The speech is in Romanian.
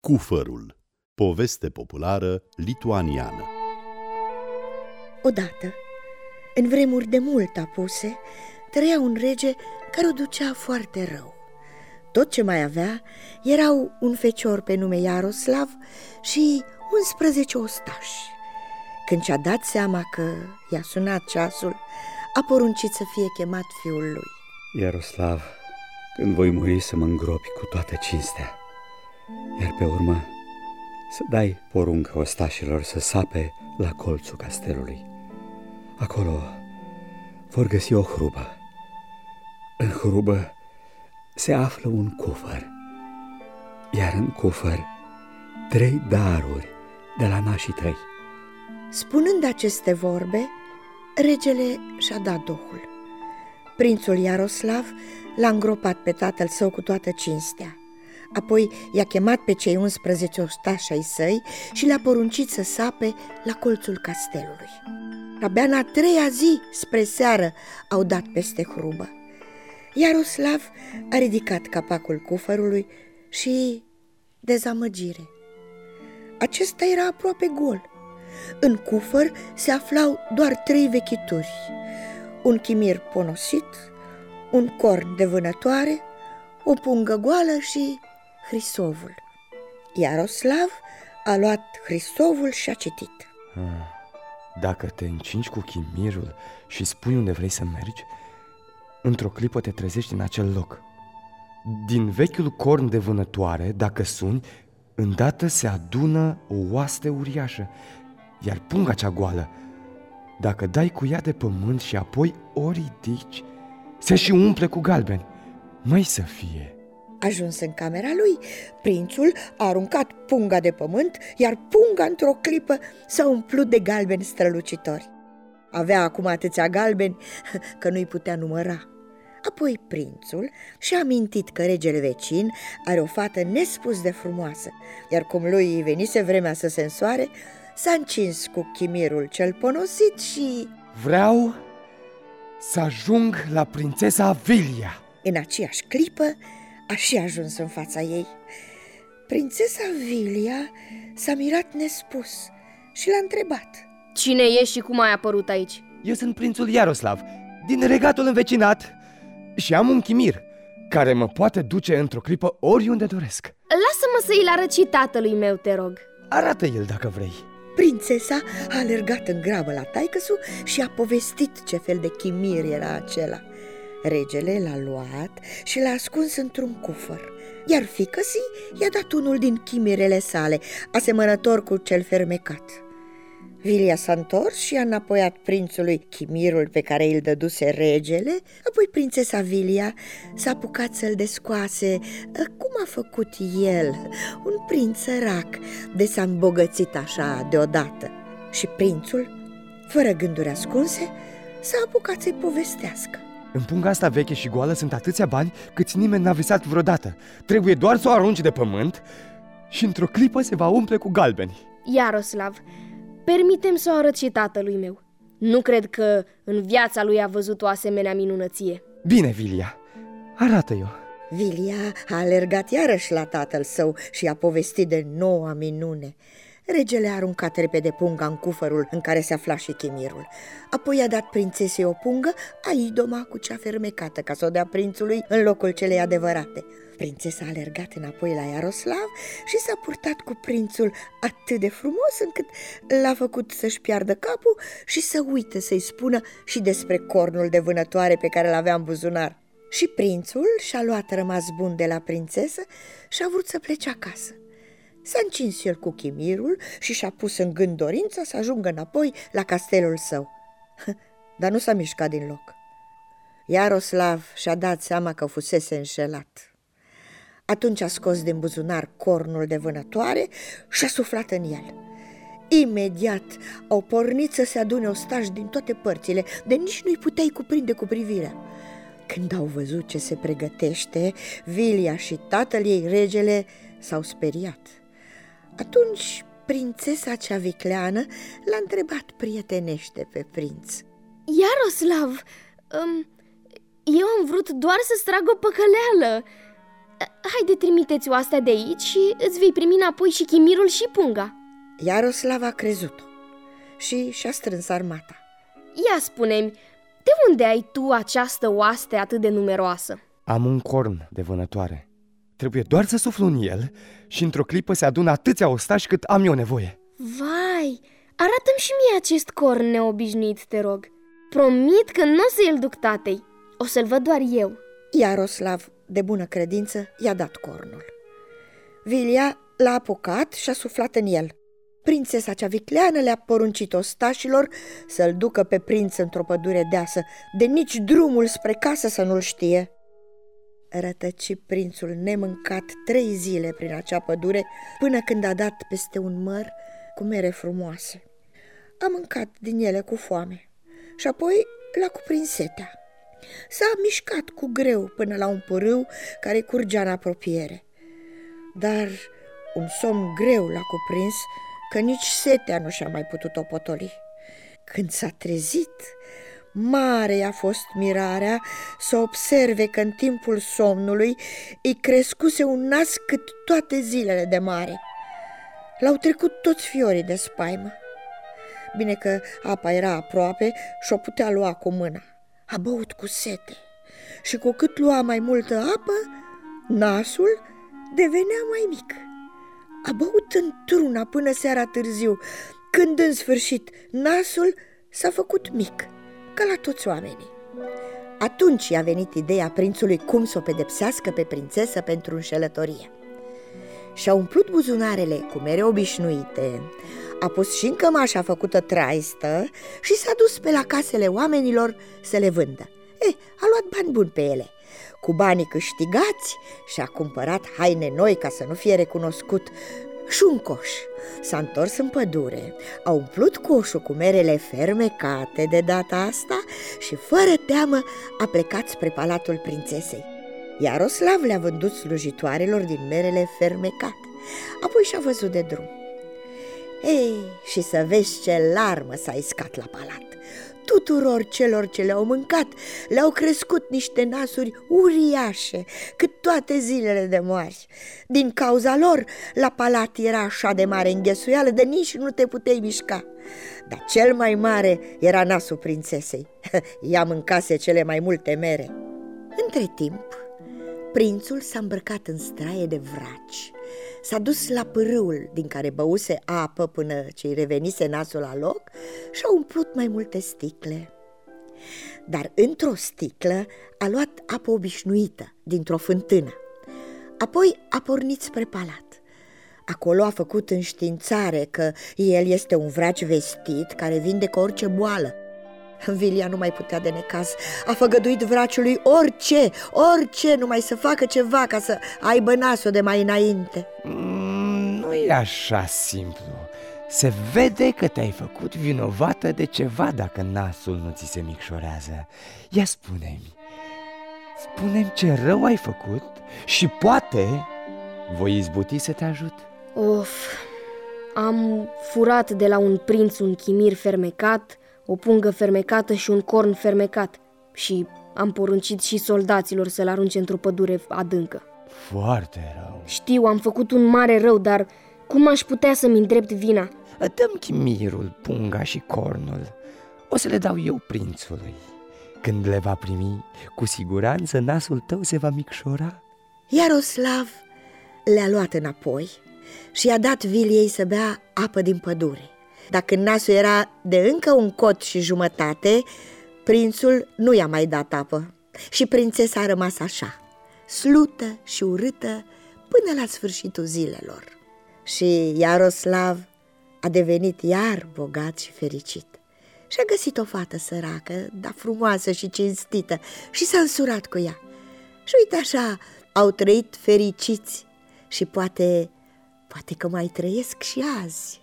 Cufărul Poveste populară lituaniană Odată, în vremuri de mult apuse, trăia un rege care o ducea foarte rău. Tot ce mai avea erau un fecior pe nume Iaroslav și 11 ostași. Când și-a dat seama că i-a sunat ceasul, a poruncit să fie chemat fiul lui. Iaroslav, când voi muri să mă îngropi cu toată cinstea, iar pe urmă să dai poruncă ostașilor să sape la colțul castelului. Acolo vor găsi o hrubă. În hrubă se află un cufăr, iar în cufăr trei daruri de la nașii tăi. Spunând aceste vorbe, regele și-a dat duhul. Prințul Iaroslav l-a îngropat pe tatăl său cu toată cinstea. Apoi i-a chemat pe cei 11 ostași ai săi și le-a poruncit să sape la colțul castelului. Abia în a treia zi, spre seară, au dat peste hrubă. Iaroslav a ridicat capacul cufărului și dezamăgire. Acesta era aproape gol. În cufăr se aflau doar trei vechituri, un chimir ponosit, un corn de vânătoare, o pungă goală și Hrisovul. Iaroslav a luat Hrisovul și a citit. Ah, dacă te încingi cu chimirul și spui unde vrei să mergi, într-o clipă te trezești în acel loc. Din vechiul corn de vânătoare, dacă suni, îndată se adună o oaste uriașă, iar punga cea goală, dacă dai cu ea de pământ și apoi o ridici, se și umple cu galbeni. Mai să fie! Ajuns în camera lui, prințul a aruncat punga de pământ, iar punga într-o clipă s-a umplut de galbeni strălucitori. Avea acum atâția galbeni că nu-i putea număra. Apoi prințul și-a amintit că regele vecin are o fată nespus de frumoasă, iar cum lui îi venise vremea să se însoare, s-a încins cu chimirul cel ponosit și... Vreau să ajung la prințesa Vilia. În aceeași clipă aș și ajuns în fața ei. Prințesa Vilia s-a mirat nespus și l-a întrebat. Cine ești și cum ai apărut aici? Eu sunt prințul Iaroslav, din regatul învecinat și am un chimir care mă poate duce într-o clipă oriunde doresc. Lasă-mă să i-l arăt și tatălui meu, te rog. Arată el dacă vrei. Prințesa a alergat în grabă la taicăsu și a povestit ce fel de chimir era acela. Regele l-a luat și l-a ascuns într-un cufăr, iar fică i-a dat unul din chimirele sale, asemănător cu cel fermecat. Vilia s-a întors și a înapoiat prințului chimirul pe care îl dăduse regele, apoi prințesa Vilia s-a apucat să-l descoase cum a făcut el, un prinț sărac, de s-a îmbogățit așa deodată. Și prințul, fără gânduri ascunse, s-a apucat să-i povestească. În punga asta veche și goală sunt atâția bani câți nimeni n-a visat vreodată. Trebuie doar să o arunci de pământ și într-o clipă se va umple cu galbeni. Iaroslav, permitem să o arăt și tatălui meu. Nu cred că în viața lui a văzut o asemenea minunăție. Bine, Vilia, arată-i-o. Vilia a alergat iarăși la tatăl său și a povestit de noua minune. Regele a aruncat repede punga în cufărul în care se afla și chimirul. Apoi i-a dat prințesei o pungă, a idoma cu cea fermecată ca să o dea prințului în locul celei adevărate. Prințesa a alergat înapoi la Iaroslav și s-a purtat cu prințul atât de frumos încât l-a făcut să-și piardă capul și să uite să-i spună și despre cornul de vânătoare pe care l-avea în buzunar. Și prințul și-a luat rămas bun de la prințesă și a vrut să plece acasă. S-a încins el cu chimirul și și-a pus în gând dorința să ajungă înapoi la castelul său. Dar nu s-a mișcat din loc. Iaroslav și-a dat seama că fusese înșelat. Atunci a scos din buzunar cornul de vânătoare și a suflat în el. Imediat au pornit să se adune ostași din toate părțile, de nici nu-i puteai cuprinde cu privirea. Când au văzut ce se pregătește, Vilia și tatăl ei, regele, s-au speriat. Atunci prințesa cea vicleană l-a întrebat prietenește pe prinț. Iaroslav, um, eu am vrut doar să strag o păcăleală. Haide, trimiteți oastea de aici și îți vei primi înapoi și chimirul și punga Iaroslav a crezut-o și și-a strâns armata Ia spune-mi, de unde ai tu această oaste atât de numeroasă? Am un corn de vânătoare Trebuie doar să suflu în el și într-o clipă se adună atâția ostași cât am eu nevoie. Vai, arată-mi și mie acest corn neobișnuit, te rog. Promit că nu o să-l duc tatei, o să-l văd doar eu. Iaroslav, de bună credință, i-a dat cornul. Vilia l-a apucat și a suflat în el. Prințesa cea vicleană le-a poruncit ostașilor să-l ducă pe prinț într-o pădure deasă, de nici drumul spre casă să nu-l știe. Rătăci prințul nemâncat trei zile prin acea pădure, până când a dat peste un măr cu mere frumoase. A mâncat din ele cu foame și apoi l-a cuprins setea. S-a mișcat cu greu până la un pârâu care curgea în apropiere. Dar un somn greu l-a cuprins că nici setea nu și-a mai putut o potoli. Când s-a trezit, mare a fost mirarea să observe că în timpul somnului îi crescuse un nas cât toate zilele de mare. L-au trecut toți fiorii de spaimă. Bine că apa era aproape și o putea lua cu mâna. A băut cu sete și cu cât lua mai multă apă, nasul devenea mai mic. A băut într-una până seara târziu, când în sfârșit nasul s-a făcut mic, ca la toți oamenii. Atunci i-a venit ideea prințului cum să o pedepsească pe prințesă pentru înșelătorie. Și-a umplut buzunarele cu mere obișnuite, a pus și în cămașa făcută traistă și s-a dus pe la casele oamenilor să le vândă. Eh, a luat bani buni pe ele – cu banii câștigați și-a cumpărat haine noi ca să nu fie recunoscut și un coș. S-a întors în pădure, a umplut coșul cu merele fermecate de data asta și fără teamă a plecat spre palatul prințesei. Iaroslav le-a vândut slujitoarelor din merele fermecate, apoi și-a văzut de drum. Ei, și să vezi ce larmă s-a iscat la palat tuturor celor ce le-au mâncat le-au crescut niște nasuri uriașe, cât toate zilele de moari. Din cauza lor, la palat era așa de mare înghesuială de nici nu te puteai mișca. Dar cel mai mare era nasul prințesei. Ea mâncase cele mai multe mere. Între timp, prințul s-a îmbrăcat în straie de vraci S-a dus la pârâul din care băuse apă până ce îi revenise nasul la loc și a umplut mai multe sticle. Dar într-o sticlă a luat apă obișnuită dintr-o fântână. Apoi a pornit spre palat. Acolo a făcut înștiințare că el este un vraci vestit care vindecă orice boală Vilia nu mai putea de necaz. A făgăduit vraciului orice, orice Numai să facă ceva ca să aibă nasul de mai înainte. Mm, Nu e așa simplu. Se vede că te-ai făcut vinovată de ceva dacă nasul nu ți se micșorează. Ia spune-mi, spune ce rău ai făcut și poate voi izbuti să te ajut. Of, am furat de la un prinț un chimir fermecat o pungă fermecată și un corn fermecat și am poruncit și soldaților să-l arunce într-o pădure adâncă. Foarte rău. Știu, am făcut un mare rău, dar cum aș putea să-mi îndrept vina? Dăm chimirul, punga și cornul. O să le dau eu prințului. Când le va primi, cu siguranță nasul tău se va micșora. Iaroslav le-a luat înapoi și i-a dat Viliei să bea apă din pădure. Dacă nasul era de încă un cot și jumătate, prințul nu i-a mai dat apă și prințesa a rămas așa, slută și urâtă până la sfârșitul zilelor. Și Iaroslav a devenit iar bogat și fericit. Și-a găsit o fată săracă, dar frumoasă și cinstită și s-a însurat cu ea. Și uite așa, au trăit fericiți și poate, poate că mai trăiesc și azi.